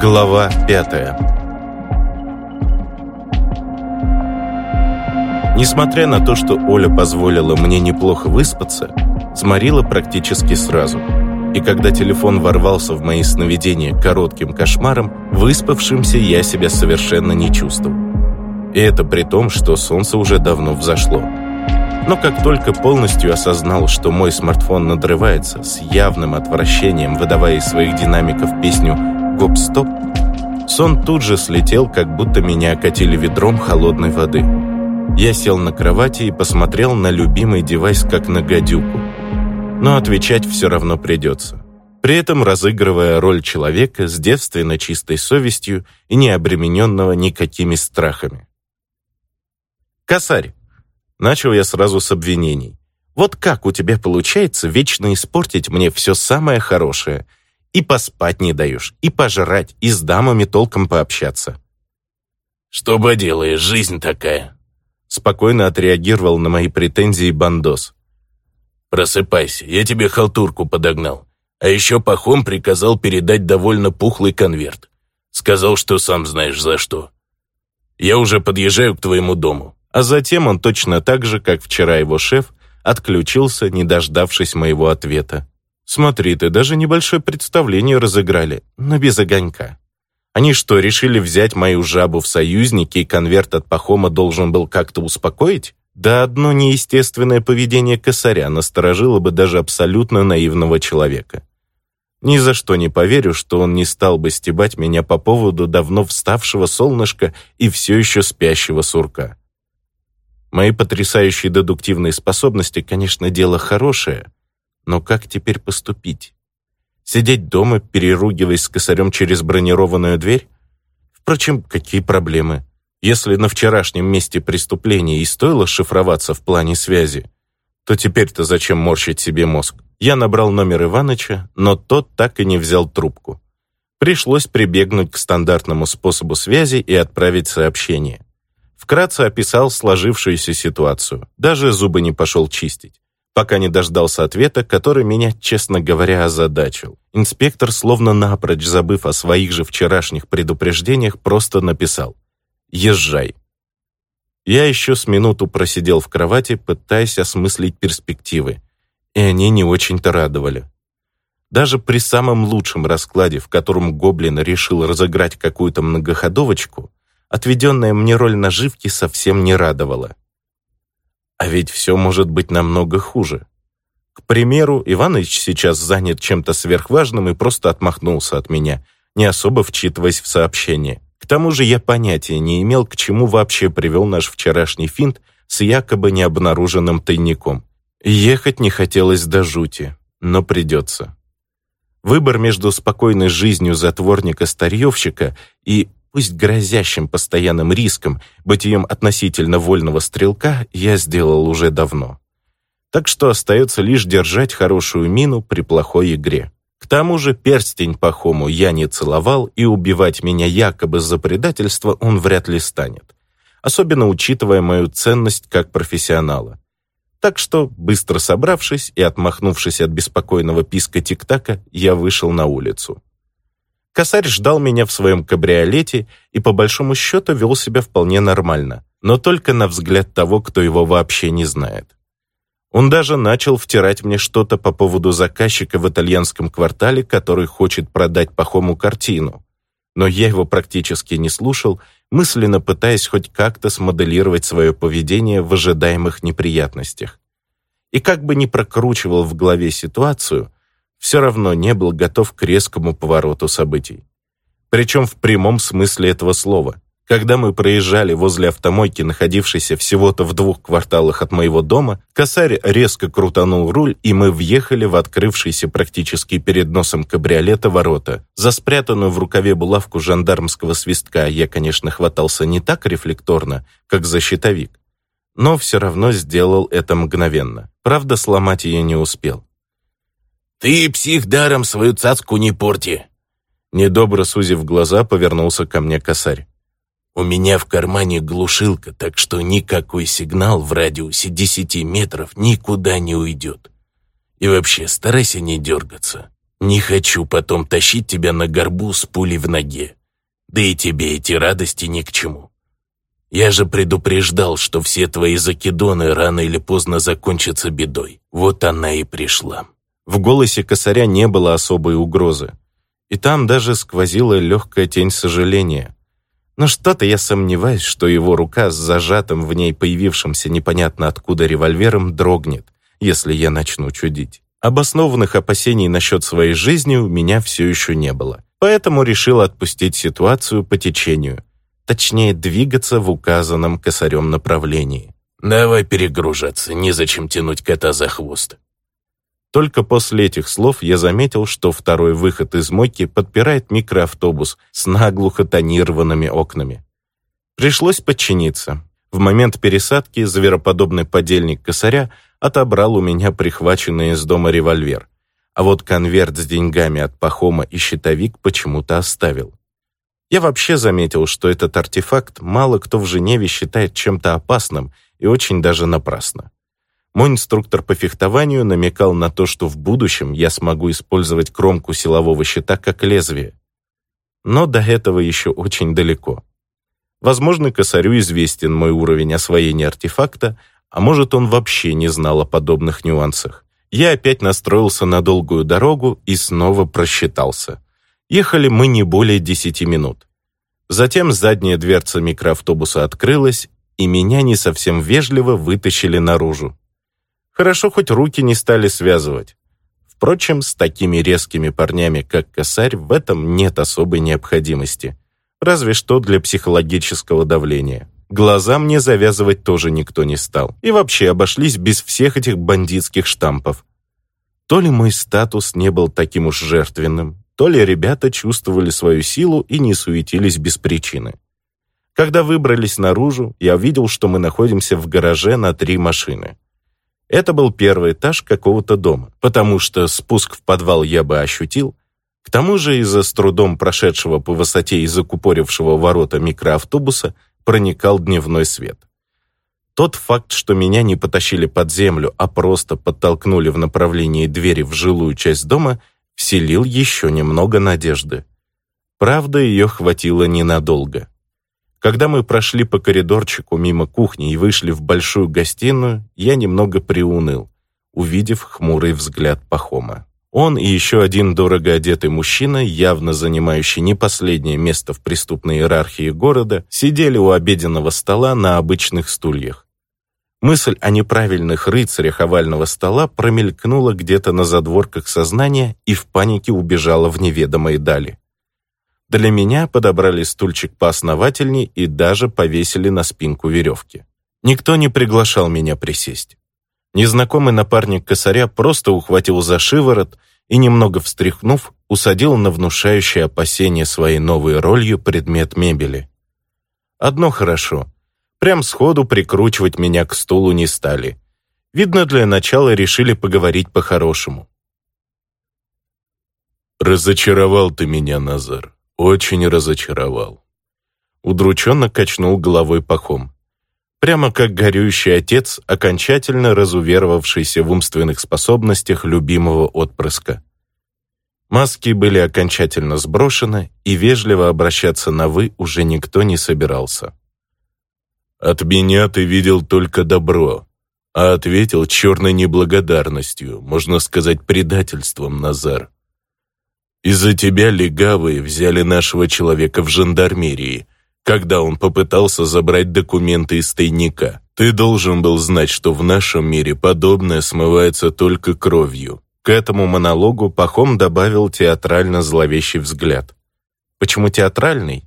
Глава пятая Несмотря на то, что Оля позволила мне неплохо выспаться, сморила практически сразу. И когда телефон ворвался в мои сновидения коротким кошмаром, выспавшимся я себя совершенно не чувствовал. И это при том, что солнце уже давно взошло. Но как только полностью осознал, что мой смартфон надрывается, с явным отвращением выдавая из своих динамиков песню «Гоп-стоп», сон тут же слетел, как будто меня окатили ведром холодной воды. Я сел на кровати и посмотрел на любимый девайс как на гадюку. Но отвечать все равно придется. При этом разыгрывая роль человека с девственно чистой совестью и не обремененного никакими страхами. «Косарь!» Начал я сразу с обвинений. «Вот как у тебя получается вечно испортить мне все самое хорошее? И поспать не даешь, и пожрать, и с дамами толком пообщаться». «Что поделаешь, жизнь такая», Спокойно отреагировал на мои претензии Бандос. «Просыпайся, я тебе халтурку подогнал. А еще Пахом приказал передать довольно пухлый конверт. Сказал, что сам знаешь за что. Я уже подъезжаю к твоему дому». А затем он точно так же, как вчера его шеф, отключился, не дождавшись моего ответа. «Смотри, ты даже небольшое представление разыграли, но без огонька». Они что, решили взять мою жабу в союзники, и конверт от Пахома должен был как-то успокоить? Да одно неестественное поведение косаря насторожило бы даже абсолютно наивного человека. Ни за что не поверю, что он не стал бы стебать меня по поводу давно вставшего солнышка и все еще спящего сурка. Мои потрясающие дедуктивные способности, конечно, дело хорошее, но как теперь поступить? Сидеть дома, переругиваясь с косарем через бронированную дверь? Впрочем, какие проблемы? Если на вчерашнем месте преступления и стоило шифроваться в плане связи, то теперь-то зачем морщить себе мозг? Я набрал номер Иваныча, но тот так и не взял трубку. Пришлось прибегнуть к стандартному способу связи и отправить сообщение. Вкратце описал сложившуюся ситуацию, даже зубы не пошел чистить пока не дождался ответа, который меня, честно говоря, озадачил. Инспектор, словно напрочь забыв о своих же вчерашних предупреждениях, просто написал «Езжай». Я еще с минуту просидел в кровати, пытаясь осмыслить перспективы, и они не очень-то радовали. Даже при самом лучшем раскладе, в котором Гоблин решил разыграть какую-то многоходовочку, отведенная мне роль наживки совсем не радовала. А ведь все может быть намного хуже. К примеру, Иваныч сейчас занят чем-то сверхважным и просто отмахнулся от меня, не особо вчитываясь в сообщение. К тому же я понятия не имел, к чему вообще привел наш вчерашний финт с якобы необнаруженным тайником. Ехать не хотелось до жути, но придется. Выбор между спокойной жизнью затворника-старьевщика и пусть грозящим постоянным риском, бытием относительно вольного стрелка, я сделал уже давно. Так что остается лишь держать хорошую мину при плохой игре. К тому же перстень Пахому я не целовал, и убивать меня якобы за предательство он вряд ли станет. Особенно учитывая мою ценность как профессионала. Так что, быстро собравшись и отмахнувшись от беспокойного писка тик-така, я вышел на улицу. Косарь ждал меня в своем кабриолете и по большому счету вел себя вполне нормально, но только на взгляд того, кто его вообще не знает. Он даже начал втирать мне что-то по поводу заказчика в итальянском квартале, который хочет продать Пахому картину. Но я его практически не слушал, мысленно пытаясь хоть как-то смоделировать свое поведение в ожидаемых неприятностях. И как бы ни прокручивал в голове ситуацию, все равно не был готов к резкому повороту событий. Причем в прямом смысле этого слова. Когда мы проезжали возле автомойки, находившейся всего-то в двух кварталах от моего дома, косарь резко крутанул руль, и мы въехали в открывшийся практически перед носом кабриолета ворота. За спрятанную в рукаве булавку жандармского свистка я, конечно, хватался не так рефлекторно, как за щитовик, но все равно сделал это мгновенно. Правда, сломать ее не успел. «Ты, псих, даром свою цацку не порти!» Недобро сузив глаза, повернулся ко мне косарь. «У меня в кармане глушилка, так что никакой сигнал в радиусе десяти метров никуда не уйдет. И вообще, старайся не дергаться. Не хочу потом тащить тебя на горбу с пулей в ноге. Да и тебе эти радости ни к чему. Я же предупреждал, что все твои закидоны рано или поздно закончатся бедой. Вот она и пришла». В голосе косаря не было особой угрозы. И там даже сквозила легкая тень сожаления. Но что-то я сомневаюсь, что его рука с зажатым в ней появившимся непонятно откуда револьвером дрогнет, если я начну чудить. Обоснованных опасений насчет своей жизни у меня все еще не было. Поэтому решил отпустить ситуацию по течению точнее двигаться в указанном косарем направлении. «Давай перегружаться, незачем тянуть кота за хвост». Только после этих слов я заметил, что второй выход из мойки подпирает микроавтобус с наглухо тонированными окнами. Пришлось подчиниться. В момент пересадки звероподобный подельник косаря отобрал у меня прихваченный из дома револьвер, а вот конверт с деньгами от Пахома и щитовик почему-то оставил. Я вообще заметил, что этот артефакт мало кто в Женеве считает чем-то опасным и очень даже напрасно. Мой инструктор по фехтованию намекал на то, что в будущем я смогу использовать кромку силового щита как лезвие. Но до этого еще очень далеко. Возможно, косарю известен мой уровень освоения артефакта, а может, он вообще не знал о подобных нюансах. Я опять настроился на долгую дорогу и снова просчитался. Ехали мы не более десяти минут. Затем задняя дверца микроавтобуса открылась, и меня не совсем вежливо вытащили наружу. Хорошо, хоть руки не стали связывать. Впрочем, с такими резкими парнями, как косарь, в этом нет особой необходимости. Разве что для психологического давления. Глаза мне завязывать тоже никто не стал. И вообще обошлись без всех этих бандитских штампов. То ли мой статус не был таким уж жертвенным, то ли ребята чувствовали свою силу и не суетились без причины. Когда выбрались наружу, я увидел, что мы находимся в гараже на три машины. Это был первый этаж какого-то дома, потому что спуск в подвал я бы ощутил. К тому же из-за с трудом прошедшего по высоте и закупорившего ворота микроавтобуса проникал дневной свет. Тот факт, что меня не потащили под землю, а просто подтолкнули в направлении двери в жилую часть дома – вселил еще немного надежды. Правда, ее хватило ненадолго. Когда мы прошли по коридорчику мимо кухни и вышли в большую гостиную, я немного приуныл, увидев хмурый взгляд Пахома. Он и еще один дорого одетый мужчина, явно занимающий не последнее место в преступной иерархии города, сидели у обеденного стола на обычных стульях. Мысль о неправильных рыцарях овального стола промелькнула где-то на задворках сознания и в панике убежала в неведомые дали. Для меня подобрали стульчик поосновательней и даже повесили на спинку веревки. Никто не приглашал меня присесть. Незнакомый напарник косаря просто ухватил за шиворот и, немного встряхнув, усадил на внушающее опасение своей новой ролью предмет мебели. Одно хорошо — Прям сходу прикручивать меня к стулу не стали. Видно, для начала решили поговорить по-хорошему. «Разочаровал ты меня, Назар. Очень разочаровал». Удрученно качнул головой пахом. Прямо как горюющий отец, окончательно разуверовавшийся в умственных способностях любимого отпрыска. Маски были окончательно сброшены, и вежливо обращаться на «вы» уже никто не собирался. От меня ты видел только добро, а ответил черной неблагодарностью, можно сказать, предательством, Назар. Из-за тебя легавые взяли нашего человека в жандармерии, когда он попытался забрать документы из тайника. Ты должен был знать, что в нашем мире подобное смывается только кровью. К этому монологу Пахом добавил театрально зловещий взгляд. Почему театральный?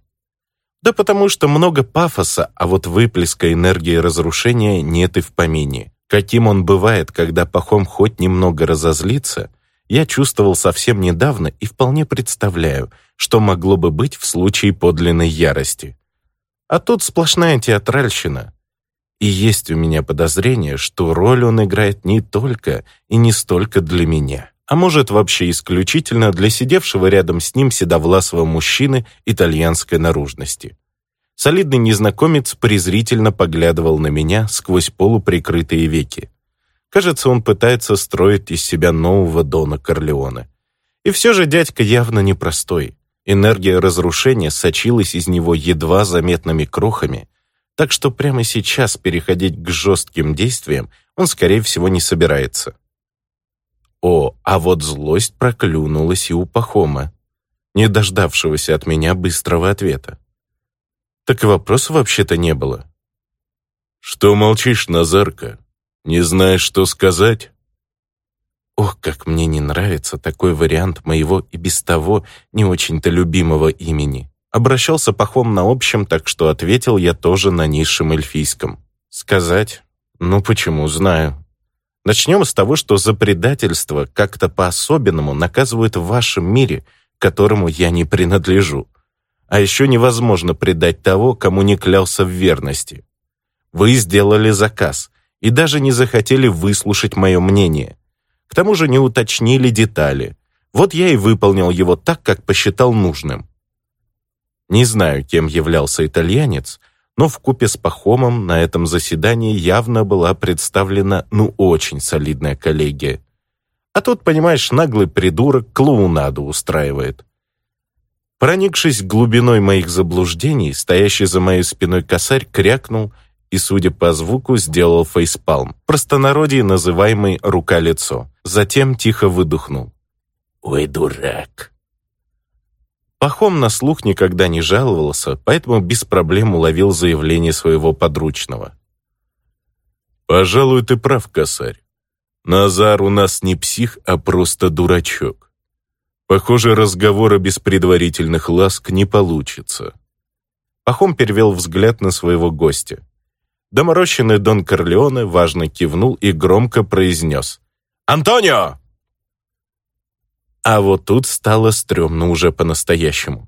Да потому что много пафоса, а вот выплеска энергии разрушения нет и в помине. Каким он бывает, когда Пахом хоть немного разозлится, я чувствовал совсем недавно и вполне представляю, что могло бы быть в случае подлинной ярости. А тут сплошная театральщина. И есть у меня подозрение, что роль он играет не только и не столько для меня а может вообще исключительно для сидевшего рядом с ним седовласого мужчины итальянской наружности. Солидный незнакомец презрительно поглядывал на меня сквозь полуприкрытые веки. Кажется, он пытается строить из себя нового Дона Корлеона. И все же дядька явно непростой. Энергия разрушения сочилась из него едва заметными крохами, так что прямо сейчас переходить к жестким действиям он, скорее всего, не собирается. О, а вот злость проклюнулась и у Пахома, не дождавшегося от меня быстрого ответа. Так и вопроса вообще-то не было. «Что молчишь, Назарка? Не знаешь, что сказать?» Ох, как мне не нравится такой вариант моего и без того не очень-то любимого имени. Обращался Пахом на общем, так что ответил я тоже на низшем эльфийском. Сказать? Ну почему, знаю. Начнем с того, что за предательство как-то по-особенному наказывают в вашем мире, которому я не принадлежу. А еще невозможно предать того, кому не клялся в верности. Вы сделали заказ и даже не захотели выслушать мое мнение. К тому же не уточнили детали. Вот я и выполнил его так, как посчитал нужным. Не знаю, кем являлся итальянец, но в купе с Пахомом на этом заседании явно была представлена ну очень солидная коллегия. А тут, понимаешь, наглый придурок клоунаду устраивает. Проникшись глубиной моих заблуждений, стоящий за моей спиной косарь крякнул и, судя по звуку, сделал фейспалм, простонародье называемый «рука-лицо». Затем тихо выдохнул. «Ой, дурак!» Пахом на слух никогда не жаловался, поэтому без проблем уловил заявление своего подручного. «Пожалуй, ты прав, косарь. Назар у нас не псих, а просто дурачок. Похоже, разговора без предварительных ласк не получится». Пахом перевел взгляд на своего гостя. Доморощенный Дон Корлеоне важно кивнул и громко произнес «Антонио!» А вот тут стало стрёмно уже по-настоящему.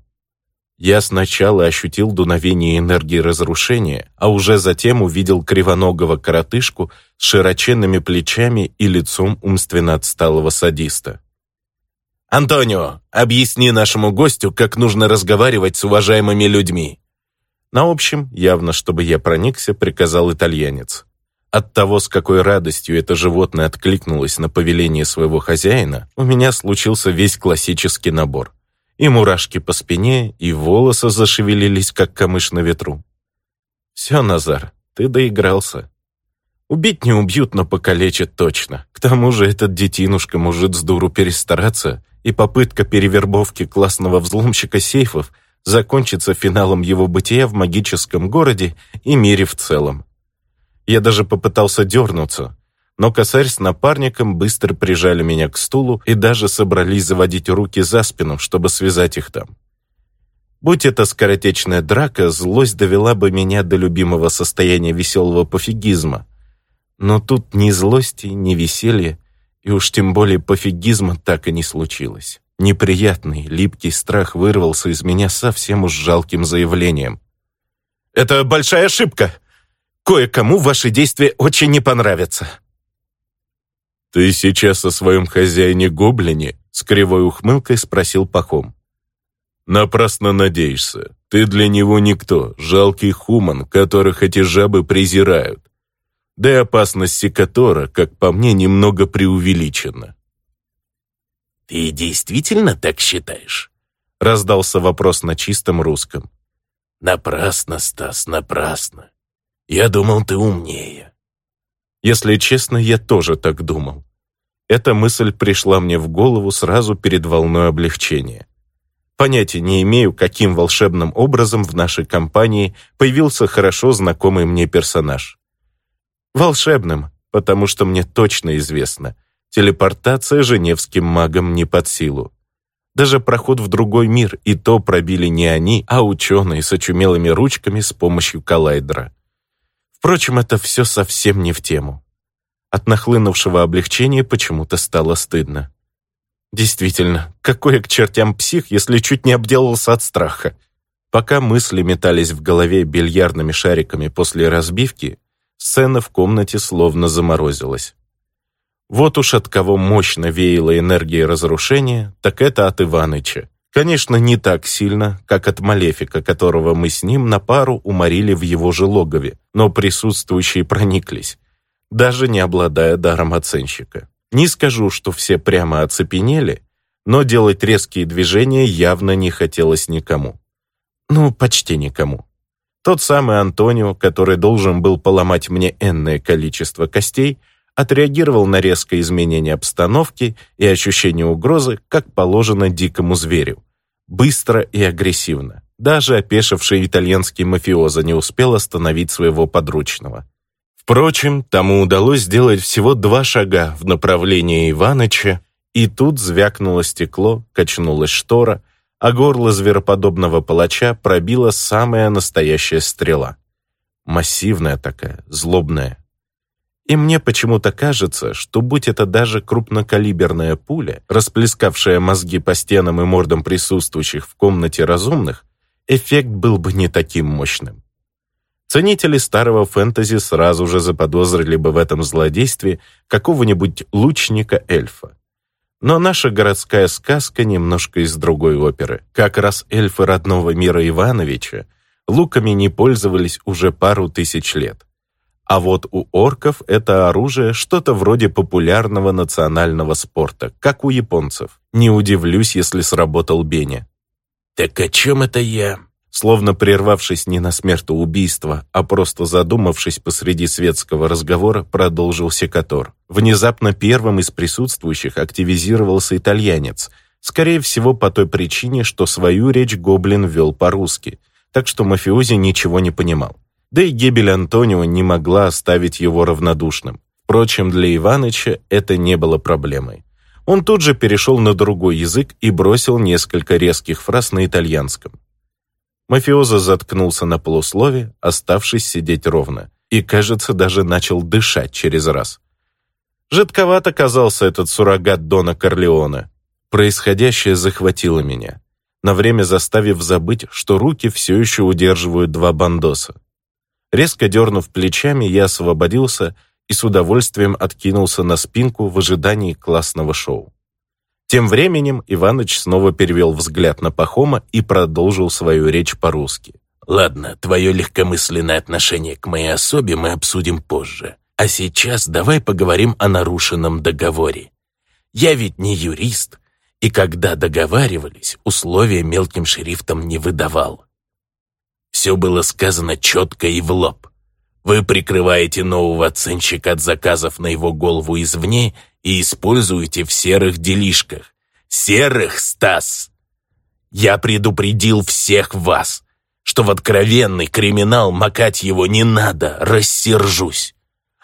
Я сначала ощутил дуновение энергии разрушения, а уже затем увидел кривоногого коротышку с широченными плечами и лицом умственно отсталого садиста. «Антонио, объясни нашему гостю, как нужно разговаривать с уважаемыми людьми». На общем, явно чтобы я проникся, приказал итальянец. От того, с какой радостью это животное откликнулось на повеление своего хозяина, у меня случился весь классический набор. И мурашки по спине, и волосы зашевелились, как камыш на ветру. «Все, Назар, ты доигрался. Убить не убьют, но покалечат точно. К тому же этот детинушка может с дуру перестараться, и попытка перевербовки классного взломщика сейфов закончится финалом его бытия в магическом городе и мире в целом. Я даже попытался дернуться, но косарь с напарником быстро прижали меня к стулу и даже собрались заводить руки за спину, чтобы связать их там. Будь это скоротечная драка, злость довела бы меня до любимого состояния веселого пофигизма. Но тут ни злости, ни веселья, и уж тем более пофигизма так и не случилось. Неприятный, липкий страх вырвался из меня совсем уж жалким заявлением. «Это большая ошибка!» Кое-кому ваши действия очень не понравятся». «Ты сейчас о своем хозяине-гоблине?» с кривой ухмылкой спросил Пахом. «Напрасно надеешься. Ты для него никто, жалкий хуман, которых эти жабы презирают. Да и опасность секатора, как по мне, немного преувеличена». «Ты действительно так считаешь?» раздался вопрос на чистом русском. «Напрасно, Стас, напрасно. Я думал, ты умнее. Если честно, я тоже так думал. Эта мысль пришла мне в голову сразу перед волной облегчения. Понятия не имею, каким волшебным образом в нашей компании появился хорошо знакомый мне персонаж. Волшебным, потому что мне точно известно, телепортация женевским магам не под силу. Даже проход в другой мир и то пробили не они, а ученые с очумелыми ручками с помощью коллайдера. Впрочем, это все совсем не в тему. От нахлынувшего облегчения почему-то стало стыдно. Действительно, какой к чертям псих, если чуть не обделался от страха. Пока мысли метались в голове бильярдными шариками после разбивки, сцена в комнате словно заморозилась. Вот уж от кого мощно веяло энергией разрушения, так это от Иваныча. Конечно, не так сильно, как от Малефика, которого мы с ним на пару уморили в его же логове, но присутствующие прониклись, даже не обладая даром оценщика. Не скажу, что все прямо оцепенели, но делать резкие движения явно не хотелось никому. Ну, почти никому. Тот самый Антонио, который должен был поломать мне энное количество костей, отреагировал на резкое изменение обстановки и ощущение угрозы, как положено дикому зверю. Быстро и агрессивно. Даже опешивший итальянский мафиоза не успел остановить своего подручного. Впрочем, тому удалось сделать всего два шага в направлении Иваныча, и тут звякнуло стекло, качнулась штора, а горло звероподобного палача пробила самая настоящая стрела. Массивная такая, злобная. И мне почему-то кажется, что будь это даже крупнокалиберная пуля, расплескавшая мозги по стенам и мордам присутствующих в комнате разумных, эффект был бы не таким мощным. Ценители старого фэнтези сразу же заподозрили бы в этом злодействе какого-нибудь лучника-эльфа. Но наша городская сказка немножко из другой оперы. Как раз эльфы родного мира Ивановича луками не пользовались уже пару тысяч лет. А вот у орков это оружие что-то вроде популярного национального спорта, как у японцев. Не удивлюсь, если сработал Беня. «Так о чем это я?» Словно прервавшись не на смертоубийство, а просто задумавшись посреди светского разговора, продолжил Секатор. Внезапно первым из присутствующих активизировался итальянец, скорее всего по той причине, что свою речь Гоблин вел по-русски, так что мафиози ничего не понимал. Да и гибель Антонио не могла оставить его равнодушным. Впрочем, для Иваныча это не было проблемой. Он тут же перешел на другой язык и бросил несколько резких фраз на итальянском. Мафиоза заткнулся на полуслове, оставшись сидеть ровно, и, кажется, даже начал дышать через раз. Жидковат оказался этот суррогат Дона Корлеона. Происходящее захватило меня, на время заставив забыть, что руки все еще удерживают два бандоса. Резко дернув плечами, я освободился и с удовольствием откинулся на спинку в ожидании классного шоу. Тем временем Иваныч снова перевел взгляд на Пахома и продолжил свою речь по-русски. «Ладно, твое легкомысленное отношение к моей особе мы обсудим позже. А сейчас давай поговорим о нарушенном договоре. Я ведь не юрист, и когда договаривались, условия мелким шрифтом не выдавал. Все было сказано четко и в лоб. Вы прикрываете нового оценщика от заказов на его голову извне и используете в серых делишках. Серых, Стас! Я предупредил всех вас, что в откровенный криминал макать его не надо, рассержусь.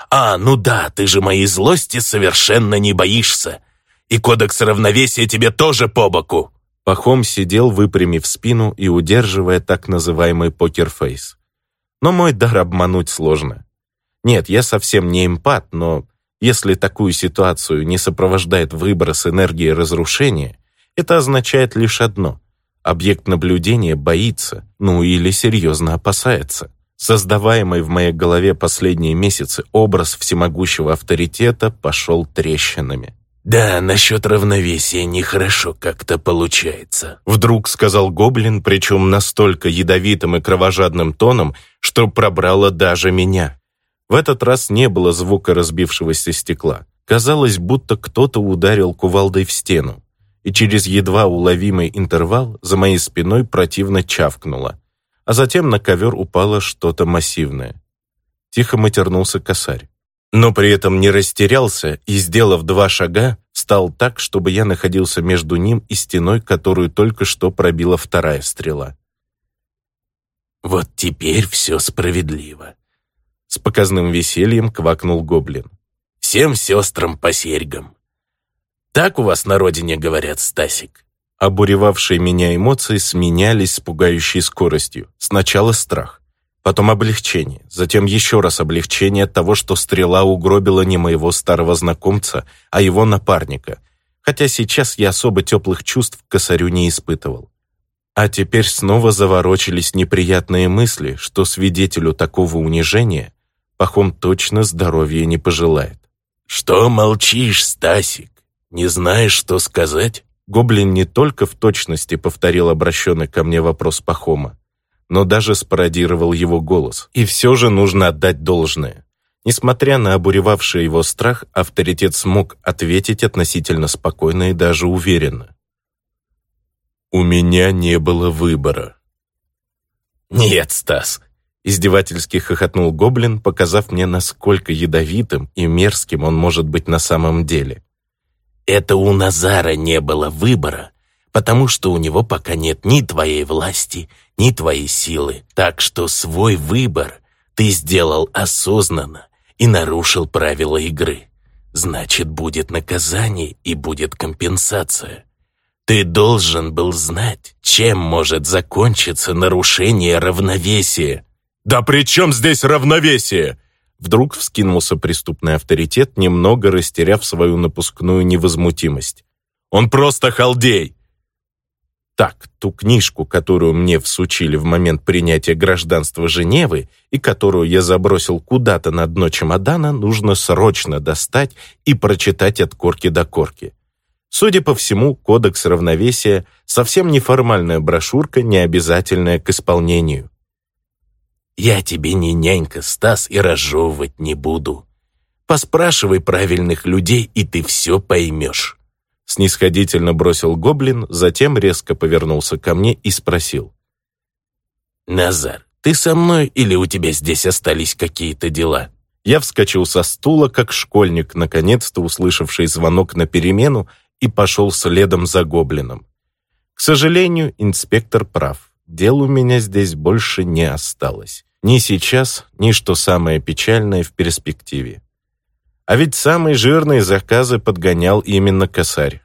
А, ну да, ты же моей злости совершенно не боишься. И кодекс равновесия тебе тоже по боку. Пахом сидел, выпрямив спину и удерживая так называемый покерфейс. Но мой дар обмануть сложно. Нет, я совсем не эмпат, но если такую ситуацию не сопровождает выброс энергии разрушения, это означает лишь одно – объект наблюдения боится, ну или серьезно опасается. Создаваемый в моей голове последние месяцы образ всемогущего авторитета пошел трещинами. «Да, насчет равновесия нехорошо как-то получается», вдруг сказал Гоблин, причем настолько ядовитым и кровожадным тоном, что пробрало даже меня. В этот раз не было звука разбившегося стекла. Казалось, будто кто-то ударил кувалдой в стену, и через едва уловимый интервал за моей спиной противно чавкнуло, а затем на ковер упало что-то массивное. Тихо матернулся косарь. Но при этом не растерялся и, сделав два шага, стал так, чтобы я находился между ним и стеной, которую только что пробила вторая стрела. «Вот теперь все справедливо», с показным весельем квакнул гоблин. «Всем сестрам по серьгам. Так у вас на родине говорят, Стасик?» Обуревавшие меня эмоции сменялись с пугающей скоростью. Сначала страх, потом облегчение, затем еще раз облегчение от того, что стрела угробила не моего старого знакомца, а его напарника, хотя сейчас я особо теплых чувств к косарю не испытывал. А теперь снова заворочились неприятные мысли, что свидетелю такого унижения Пахом точно здоровья не пожелает. «Что молчишь, Стасик? Не знаешь, что сказать?» Гоблин не только в точности повторил обращенный ко мне вопрос Пахома, но даже спародировал его голос. И все же нужно отдать должное. Несмотря на обуревавший его страх, авторитет смог ответить относительно спокойно и даже уверенно. У меня не было выбора. «Нет, Стас!» — издевательски хохотнул Гоблин, показав мне, насколько ядовитым и мерзким он может быть на самом деле. «Это у Назара не было выбора, потому что у него пока нет ни твоей власти, ни твоей силы. Так что свой выбор ты сделал осознанно и нарушил правила игры. Значит, будет наказание и будет компенсация. Ты должен был знать, чем может закончиться нарушение равновесия. «Да при чем здесь равновесие?» Вдруг вскинулся преступный авторитет, немного растеряв свою напускную невозмутимость. «Он просто халдей! Так, ту книжку, которую мне всучили в момент принятия гражданства Женевы и которую я забросил куда-то на дно чемодана, нужно срочно достать и прочитать от корки до корки. Судя по всему, кодекс равновесия — совсем неформальная брошюрка, не обязательная к исполнению. «Я тебе не нянька, Стас, и разжевывать не буду. Поспрашивай правильных людей, и ты все поймешь». Снисходительно бросил гоблин, затем резко повернулся ко мне и спросил. «Назар, ты со мной или у тебя здесь остались какие-то дела?» Я вскочил со стула, как школьник, наконец-то услышавший звонок на перемену, и пошел следом за гоблином. К сожалению, инспектор прав. Дел у меня здесь больше не осталось. Ни сейчас, ни, что самое печальное, в перспективе. А ведь самые жирные заказы подгонял именно косарь.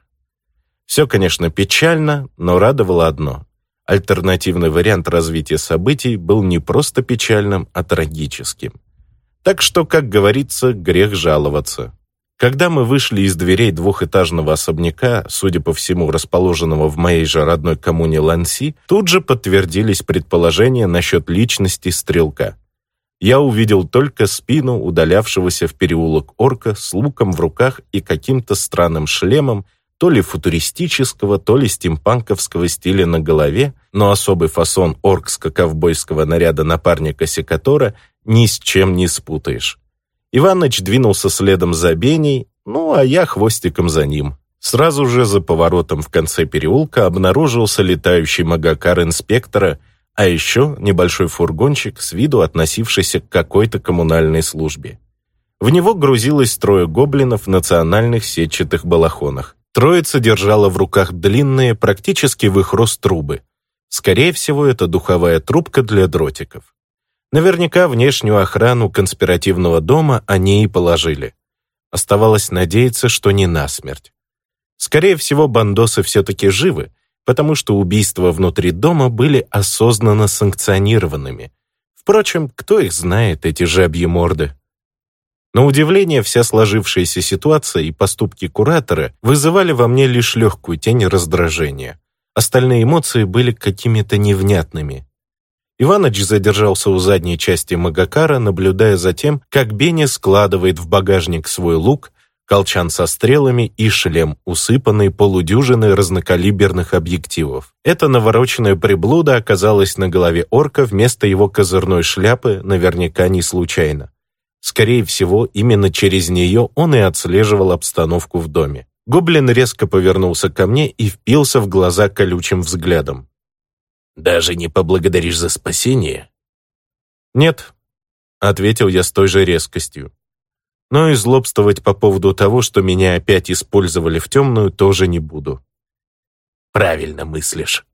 Все, конечно, печально, но радовало одно. Альтернативный вариант развития событий был не просто печальным, а трагическим. Так что, как говорится, грех жаловаться. Когда мы вышли из дверей двухэтажного особняка, судя по всему, расположенного в моей же родной коммуне Ланси, тут же подтвердились предположения насчет личности стрелка я увидел только спину удалявшегося в переулок орка с луком в руках и каким-то странным шлемом, то ли футуристического, то ли стимпанковского стиля на голове, но особый фасон оркско-ковбойского наряда напарника Секатора ни с чем не спутаешь. Иваныч двинулся следом за Беней, ну а я хвостиком за ним. Сразу же за поворотом в конце переулка обнаружился летающий магакар инспектора — а еще небольшой фургончик, с виду относившийся к какой-то коммунальной службе. В него грузилось трое гоблинов в национальных сетчатых балахонах. Троица держала в руках длинные, практически в их рост трубы. Скорее всего, это духовая трубка для дротиков. Наверняка внешнюю охрану конспиративного дома они и положили. Оставалось надеяться, что не насмерть. Скорее всего, бандосы все-таки живы, потому что убийства внутри дома были осознанно санкционированными. Впрочем, кто их знает, эти жабьи морды? На удивление, вся сложившаяся ситуация и поступки куратора вызывали во мне лишь легкую тень раздражения. Остальные эмоции были какими-то невнятными. Иваныч задержался у задней части Магакара, наблюдая за тем, как Беня складывает в багажник свой лук, колчан со стрелами и шлем, усыпанный полудюжиной разнокалиберных объективов. Эта навороченная приблуда оказалась на голове орка вместо его козырной шляпы наверняка не случайно. Скорее всего, именно через нее он и отслеживал обстановку в доме. Гоблин резко повернулся ко мне и впился в глаза колючим взглядом. «Даже не поблагодаришь за спасение?» «Нет», — ответил я с той же резкостью но и злобствовать по поводу того, что меня опять использовали в темную, тоже не буду. «Правильно мыслишь».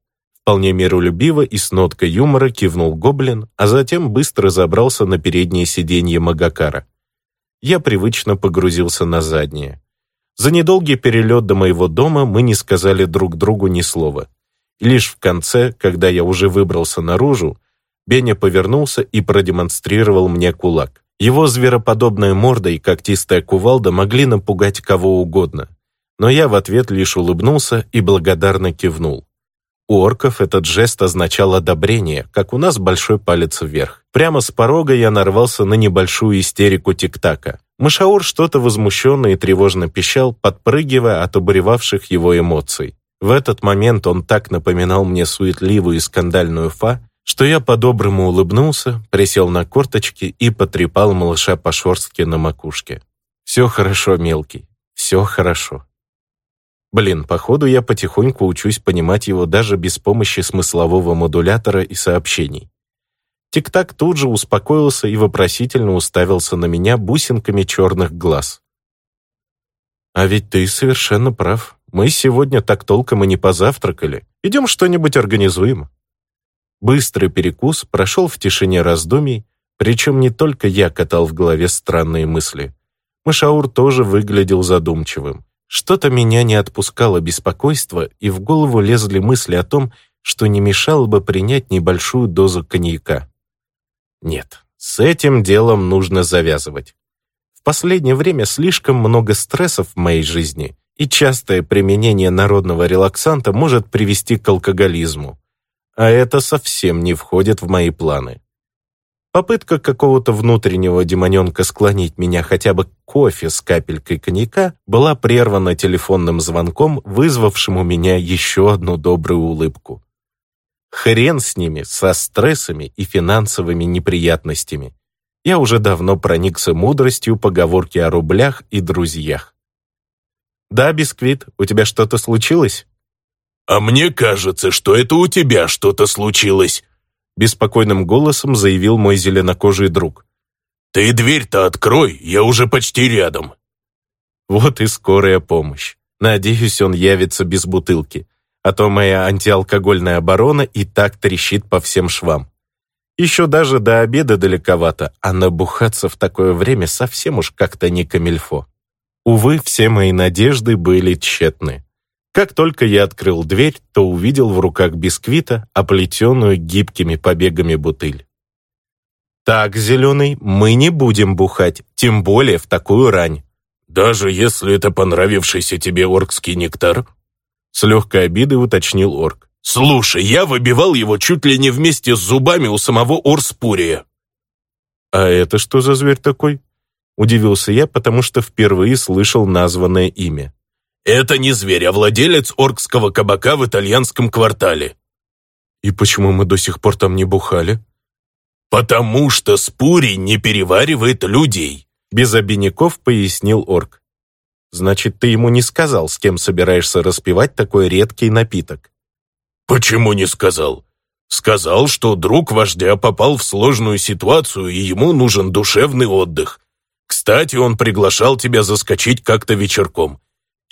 Вполне миролюбиво и с ноткой юмора кивнул гоблин, а затем быстро забрался на переднее сиденье Магакара. Я привычно погрузился на заднее. За недолгий перелет до моего дома мы не сказали друг другу ни слова. И лишь в конце, когда я уже выбрался наружу, Беня повернулся и продемонстрировал мне кулак. Его звероподобная морда и когтистая кувалда могли напугать кого угодно, но я в ответ лишь улыбнулся и благодарно кивнул. У орков этот жест означал одобрение, как у нас большой палец вверх. Прямо с порога я нарвался на небольшую истерику тик-така. Мышаур что-то возмущенно и тревожно пищал, подпрыгивая от обуревавших его эмоций. В этот момент он так напоминал мне суетливую и скандальную фа, что я по-доброму улыбнулся, присел на корточки и потрепал малыша по шорстке на макушке. «Все хорошо, мелкий, все хорошо». Блин, походу я потихоньку учусь понимать его даже без помощи смыслового модулятора и сообщений. Тик-так тут же успокоился и вопросительно уставился на меня бусинками черных глаз. «А ведь ты совершенно прав. Мы сегодня так толком и не позавтракали. Идем что-нибудь организуем». Быстрый перекус прошел в тишине раздумий, причем не только я катал в голове странные мысли. Машаур тоже выглядел задумчивым. Что-то меня не отпускало беспокойство, и в голову лезли мысли о том, что не мешало бы принять небольшую дозу коньяка. Нет, с этим делом нужно завязывать. В последнее время слишком много стрессов в моей жизни, и частое применение народного релаксанта может привести к алкоголизму. А это совсем не входит в мои планы. Попытка какого-то внутреннего демоненка склонить меня хотя бы к кофе с капелькой коньяка была прервана телефонным звонком, вызвавшим у меня еще одну добрую улыбку. Хрен с ними, со стрессами и финансовыми неприятностями. Я уже давно проникся мудростью поговорки о рублях и друзьях. «Да, Бисквит, у тебя что-то случилось?» «А мне кажется, что это у тебя что-то случилось», беспокойным голосом заявил мой зеленокожий друг. «Ты дверь-то открой, я уже почти рядом». Вот и скорая помощь. Надеюсь, он явится без бутылки а то моя антиалкогольная оборона и так трещит по всем швам. Еще даже до обеда далековато, а набухаться в такое время совсем уж как-то не камильфо. Увы, все мои надежды были тщетны. Как только я открыл дверь, то увидел в руках бисквита, оплетенную гибкими побегами бутыль. «Так, Зеленый, мы не будем бухать, тем более в такую рань». «Даже если это понравившийся тебе оркский нектар?» С легкой обидой уточнил орк. «Слушай, я выбивал его чуть ли не вместе с зубами у самого Орспурия». «А это что за зверь такой?» Удивился я, потому что впервые слышал названное имя. «Это не зверь, а владелец оркского кабака в итальянском квартале». «И почему мы до сих пор там не бухали?» «Потому что Спурий не переваривает людей», без обиняков пояснил орк. Значит, ты ему не сказал, с кем собираешься распивать такой редкий напиток. Почему не сказал? Сказал, что друг вождя попал в сложную ситуацию, и ему нужен душевный отдых. Кстати, он приглашал тебя заскочить как-то вечерком.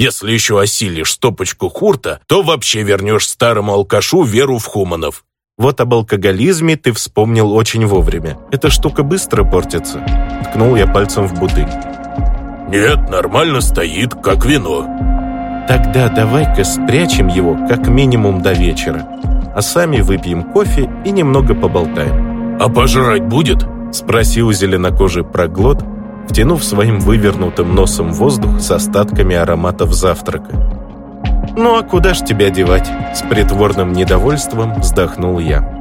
Если еще осилишь стопочку хурта, то вообще вернешь старому алкашу веру в хуманов. Вот об алкоголизме ты вспомнил очень вовремя. Эта штука быстро портится. Ткнул я пальцем в бутыль. «Нет, нормально стоит, как вино». «Тогда давай-ка спрячем его как минимум до вечера, а сами выпьем кофе и немного поболтаем». «А пожрать будет?» — спросил зеленокожий проглот, втянув своим вывернутым носом воздух с остатками ароматов завтрака. «Ну а куда ж тебя девать?» — с притворным недовольством вздохнул я.